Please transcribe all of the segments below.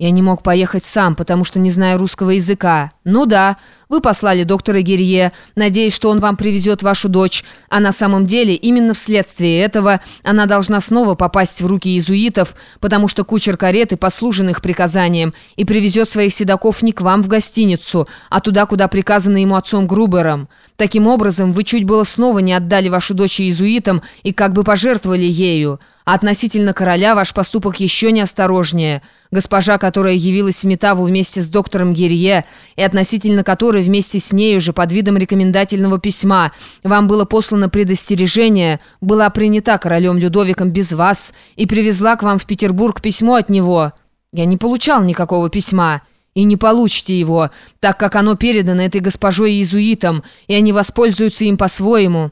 Я не мог поехать сам, потому что не знаю русского языка. Ну да, вы послали доктора Гирье, надеясь, что он вам привезет вашу дочь, а на самом деле именно вследствие этого она должна снова попасть в руки иезуитов, потому что кучер кареты послужен их приказаниям и привезет своих седаков не к вам в гостиницу, а туда, куда приказано ему отцом Грубером. Таким образом, вы чуть было снова не отдали вашу дочь иезуитам и как бы пожертвовали ею. А относительно короля ваш поступок еще неосторожнее. Госпожа, которая явилась в Метаву вместе с доктором Герье, и относительно которой вместе с нею же под видом рекомендательного письма вам было послано предостережение, была принята королем Людовиком без вас и привезла к вам в Петербург письмо от него. Я не получал никакого письма» и не получите его, так как оно передано этой госпожой иезуитам, и они воспользуются им по-своему.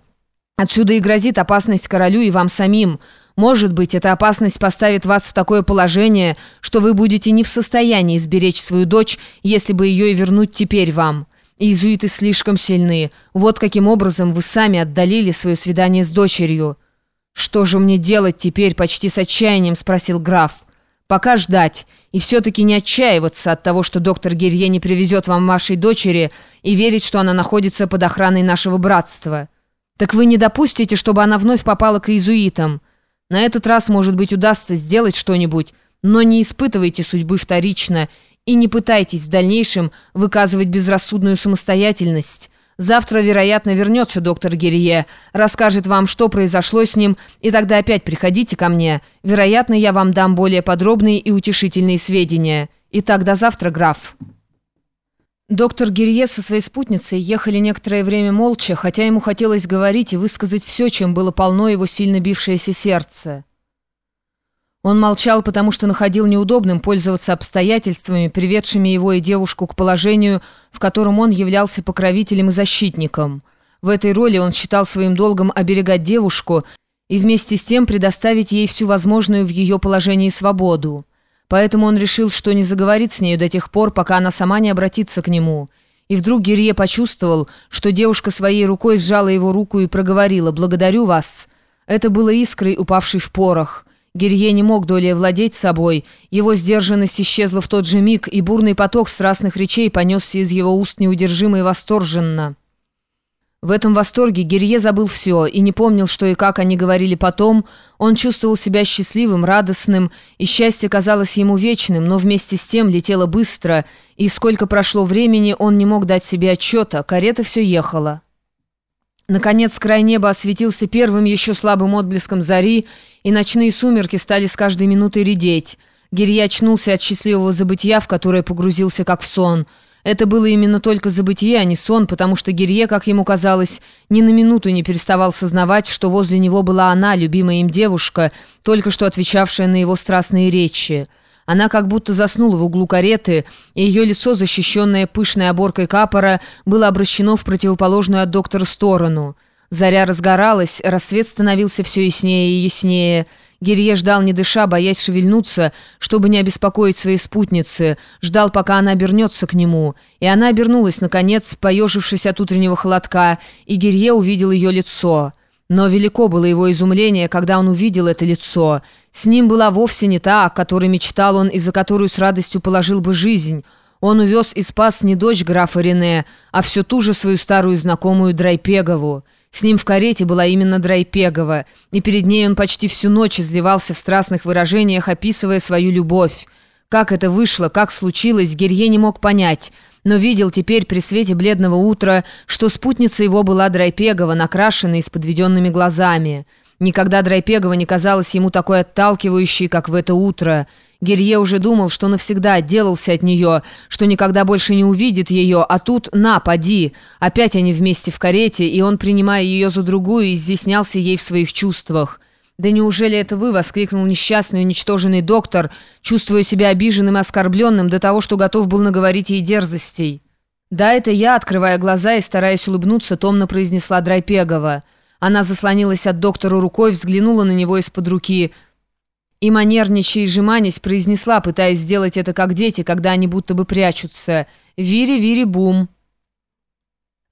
Отсюда и грозит опасность королю и вам самим. Может быть, эта опасность поставит вас в такое положение, что вы будете не в состоянии сберечь свою дочь, если бы ее и вернуть теперь вам. Иезуиты слишком сильны. Вот каким образом вы сами отдалили свое свидание с дочерью». «Что же мне делать теперь?» – почти с отчаянием спросил граф. «Пока ждать, и все-таки не отчаиваться от того, что доктор Герье не привезет вам вашей дочери, и верить, что она находится под охраной нашего братства». «Так вы не допустите, чтобы она вновь попала к иезуитам? На этот раз, может быть, удастся сделать что-нибудь, но не испытывайте судьбы вторично и не пытайтесь в дальнейшем выказывать безрассудную самостоятельность». Завтра, вероятно, вернется доктор Герье, расскажет вам, что произошло с ним, и тогда опять приходите ко мне. Вероятно, я вам дам более подробные и утешительные сведения. Итак, до завтра, граф». Доктор Гирье со своей спутницей ехали некоторое время молча, хотя ему хотелось говорить и высказать все, чем было полно его сильно бившееся сердце. Он молчал, потому что находил неудобным пользоваться обстоятельствами, приведшими его и девушку к положению, в котором он являлся покровителем и защитником. В этой роли он считал своим долгом оберегать девушку и вместе с тем предоставить ей всю возможную в ее положении свободу. Поэтому он решил, что не заговорит с нею до тех пор, пока она сама не обратится к нему. И вдруг Гирье почувствовал, что девушка своей рукой сжала его руку и проговорила «Благодарю вас». Это было искрой, упавшей в порох. Гирье не мог долей владеть собой. Его сдержанность исчезла в тот же миг, и бурный поток страстных речей понесся из его уст неудержимо и восторженно. В этом восторге Герье забыл все и не помнил, что и как они говорили потом. Он чувствовал себя счастливым, радостным, и счастье казалось ему вечным, но вместе с тем летело быстро, и сколько прошло времени, он не мог дать себе отчета, карета все ехала. Наконец край неба осветился первым еще слабым отблеском зари, и ночные сумерки стали с каждой минутой редеть. Гирья очнулся от счастливого забытия, в которое погрузился как в сон – это было именно только забытие, а не сон, потому что Гирье, как ему казалось, ни на минуту не переставал сознавать, что возле него была она, любимая им девушка, только что отвечавшая на его страстные речи. Она как будто заснула в углу кареты, и ее лицо, защищенное пышной оборкой капора, было обращено в противоположную от доктора сторону. Заря разгоралась, рассвет становился все яснее и яснее – Гирье ждал, не дыша, боясь шевельнуться, чтобы не обеспокоить своей спутницы, ждал, пока она обернется к нему. И она обернулась, наконец, поежившись от утреннего холодка, и Гирье увидел ее лицо. Но велико было его изумление, когда он увидел это лицо. С ним была вовсе не та, о которой мечтал он и за которую с радостью положил бы жизнь. Он увез и спас не дочь графа Рене, а всю ту же свою старую знакомую Драйпегову. С ним в карете была именно Драйпегова, и перед ней он почти всю ночь изливался в страстных выражениях, описывая свою любовь. Как это вышло, как случилось, Герье не мог понять, но видел теперь при свете бледного утра, что спутница его была Драйпегова, накрашенная и с подведенными глазами. Никогда Драйпегова не казалась ему такой отталкивающей, как в это утро – Герье уже думал, что навсегда отделался от нее, что никогда больше не увидит ее, а тут «на, поди». Опять они вместе в карете, и он, принимая ее за другую, изъяснялся ей в своих чувствах. «Да неужели это вы?» — воскликнул несчастный, уничтоженный доктор, чувствуя себя обиженным и оскорбленным до того, что готов был наговорить ей дерзостей. «Да, это я», — открывая глаза и стараясь улыбнуться, томно произнесла Драйпегова. Она заслонилась от доктора рукой, взглянула на него из-под руки — и манерничая и жеманясь произнесла, пытаясь сделать это как дети, когда они будто бы прячутся. «Вири-вири-бум».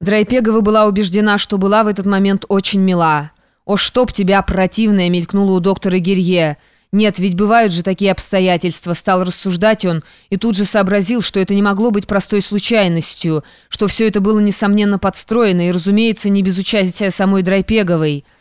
Драйпегова была убеждена, что была в этот момент очень мила. «О, чтоб тебя, противная!» — мелькнула у доктора Гирье. Нет, ведь бывают же такие обстоятельства, стал рассуждать он, и тут же сообразил, что это не могло быть простой случайностью, что все это было, несомненно, подстроено, и, разумеется, не без участия самой Драйпеговой.